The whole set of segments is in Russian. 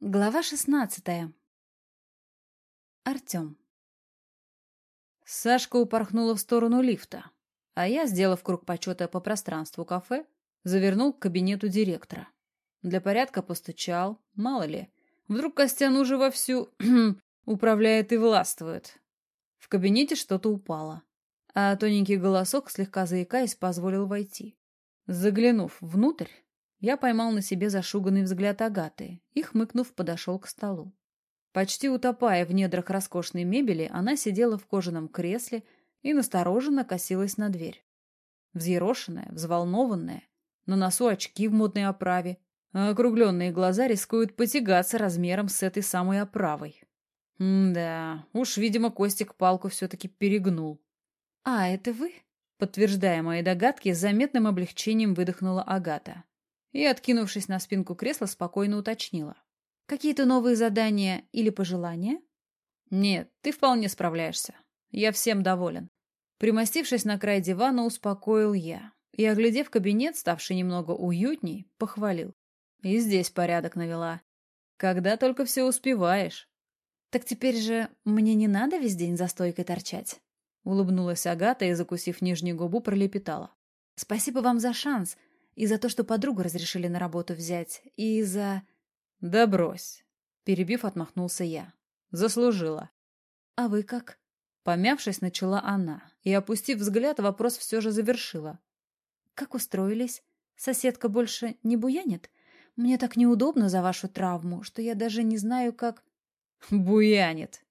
Глава шестнадцатая. Артем. Сашка упорхнула в сторону лифта, а я, сделав круг почета по пространству кафе, завернул к кабинету директора. Для порядка постучал, мало ли, вдруг Костян уже вовсю управляет и властвует. В кабинете что-то упало, а тоненький голосок, слегка заикаясь, позволил войти. Заглянув внутрь, я поймал на себе зашуганный взгляд Агаты и, хмыкнув, подошел к столу. Почти утопая в недрах роскошной мебели, она сидела в кожаном кресле и настороженно косилась на дверь. Взъерошенная, взволнованная, на носу очки в модной оправе, а округленные глаза рискуют потягаться размером с этой самой оправой. М-да, уж, видимо, Костик палку все-таки перегнул. «А, это вы?» Подтверждая мои догадки, с заметным облегчением выдохнула Агата и, откинувшись на спинку кресла, спокойно уточнила. «Какие-то новые задания или пожелания?» «Нет, ты вполне справляешься. Я всем доволен». Примостившись на край дивана, успокоил я и, оглядев кабинет, ставший немного уютней, похвалил. И здесь порядок навела. Когда только все успеваешь. «Так теперь же мне не надо весь день за стойкой торчать?» Улыбнулась Агата и, закусив нижнюю губу, пролепетала. «Спасибо вам за шанс. И за то, что подругу разрешили на работу взять. И за... Да брось. Перебив, отмахнулся я. Заслужила. А вы как? Помявшись, начала она. И, опустив взгляд, вопрос все же завершила. Как устроились? Соседка больше не буянит? Мне так неудобно за вашу травму, что я даже не знаю, как... Буянит.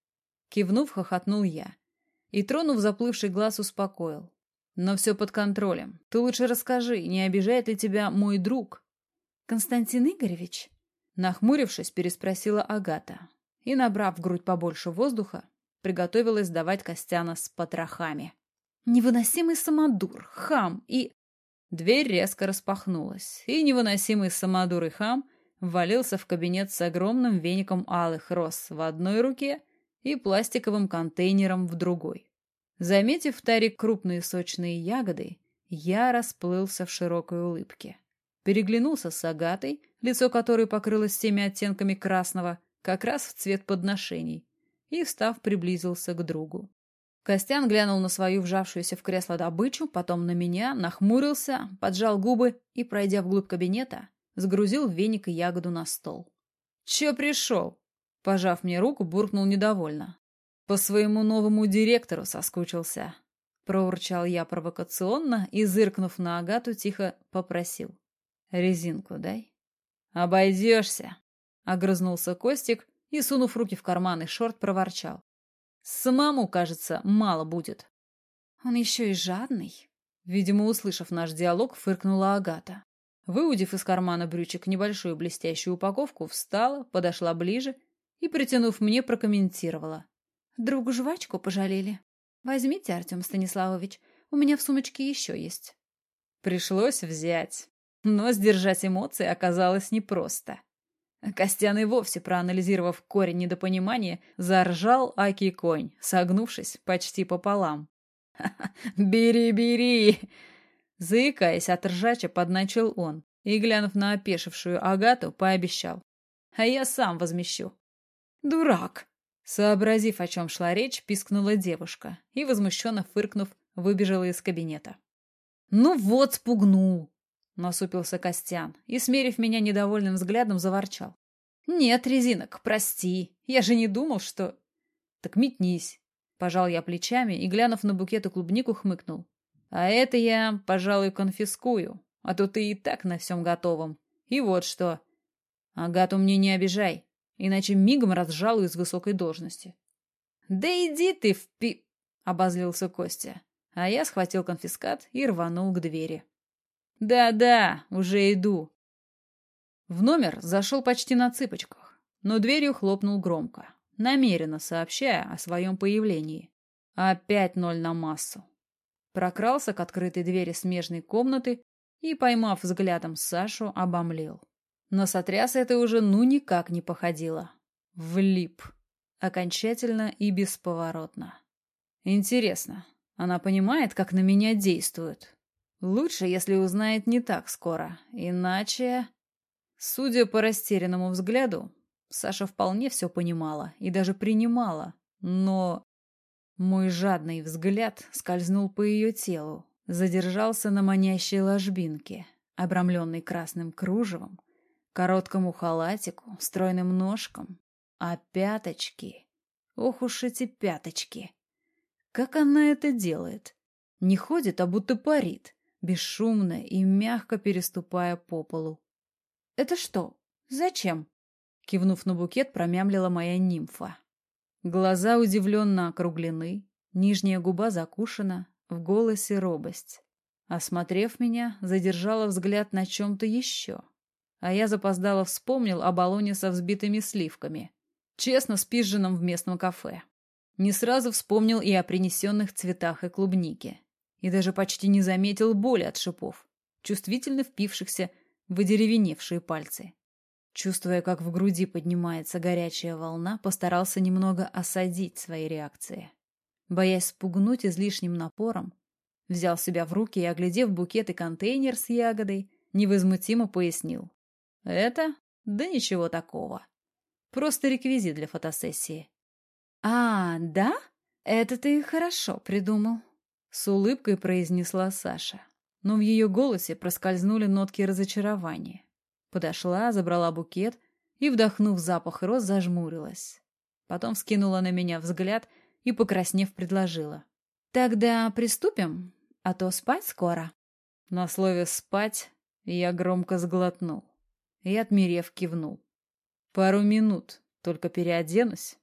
Кивнув, хохотнул я. И, тронув заплывший глаз, успокоил. Но все под контролем. Ты лучше расскажи, не обижает ли тебя мой друг? Константин Игоревич? Нахмурившись, переспросила Агата. И, набрав в грудь побольше воздуха, приготовилась давать Костяна с потрохами. Невыносимый самодур, хам и... Дверь резко распахнулась, и невыносимый самодур и хам ввалился в кабинет с огромным веником алых роз в одной руке и пластиковым контейнером в другой. Заметив в таре крупные сочные ягоды, я расплылся в широкой улыбке. Переглянулся с Агатой, лицо которой покрылось всеми оттенками красного, как раз в цвет подношений, и, встав, приблизился к другу. Костян глянул на свою вжавшуюся в кресло добычу, потом на меня, нахмурился, поджал губы и, пройдя вглубь кабинета, сгрузил веник и ягоду на стол. «Че пришел?» Пожав мне руку, буркнул недовольно. По своему новому директору соскучился. Проурчал я провокационно и, зыркнув на Агату, тихо попросил. «Резинку дай». «Обойдешься», — огрызнулся Костик и, сунув руки в карманы шорт, проворчал. «Самому, кажется, мало будет». «Он еще и жадный», — видимо, услышав наш диалог, фыркнула Агата. Выудив из кармана брючек небольшую блестящую упаковку, встала, подошла ближе и, притянув мне, прокомментировала. Другу жвачку пожалели. Возьмите, Артем Станиславович, у меня в сумочке еще есть. Пришлось взять. Но сдержать эмоции оказалось непросто. Костян и вовсе, проанализировав корень недопонимания, заржал аки конь, согнувшись почти пополам. «Бери, бери!» Заикаясь от ржача, подначил он и, глянув на опешившую Агату, пообещал. «А я сам возмещу». «Дурак!» Сообразив, о чем шла речь, пискнула девушка и, возмущенно фыркнув, выбежала из кабинета. «Ну вот, спугнул!» — насупился Костян и, смерив меня недовольным взглядом, заворчал. «Нет, резинок, прости, я же не думал, что...» «Так метнись!» — пожал я плечами и, глянув на букет и клубнику, хмыкнул. «А это я, пожалуй, конфискую, а то ты и так на всем готовом. И вот что. Агату мне не обижай иначе мигом разжалую из высокой должности. «Да иди ты в пи...» — обозлился Костя, а я схватил конфискат и рванул к двери. «Да-да, уже иду». В номер зашел почти на цыпочках, но дверью хлопнул громко, намеренно сообщая о своем появлении. Опять ноль на массу. Прокрался к открытой двери смежной комнаты и, поймав взглядом Сашу, обомлел. Но сотряс это уже ну никак не походило. Влип. Окончательно и бесповоротно. Интересно, она понимает, как на меня действует? Лучше, если узнает не так скоро, иначе... Судя по растерянному взгляду, Саша вполне все понимала и даже принимала, но... Мой жадный взгляд скользнул по ее телу, задержался на манящей ложбинке, обрамленной красным кружевом, короткому халатику, стройным ножкам, а пяточки... Ох уж эти пяточки! Как она это делает? Не ходит, а будто парит, бесшумно и мягко переступая по полу. «Это что? Зачем?» Кивнув на букет, промямлила моя нимфа. Глаза удивленно округлены, нижняя губа закушена, в голосе робость. Осмотрев меня, задержала взгляд на чем-то еще. А я запоздало вспомнил о баллоне со взбитыми сливками. Честно, спизженном в местном кафе. Не сразу вспомнил и о принесенных цветах и клубнике. И даже почти не заметил боли от шипов, чувствительно впившихся в одеревеневшие пальцы. Чувствуя, как в груди поднимается горячая волна, постарался немного осадить свои реакции. Боясь спугнуть излишним напором, взял себя в руки и, оглядев букет и контейнер с ягодой, невозмутимо пояснил. «Это? Да ничего такого. Просто реквизит для фотосессии». «А, да? Это ты хорошо придумал», — с улыбкой произнесла Саша. Но в ее голосе проскользнули нотки разочарования. Подошла, забрала букет и, вдохнув запах роз, зажмурилась. Потом вскинула на меня взгляд и, покраснев, предложила. «Тогда приступим, а то спать скоро». На слове «спать» я громко сглотнул и, отмерев, кивнул. «Пару минут, только переоденусь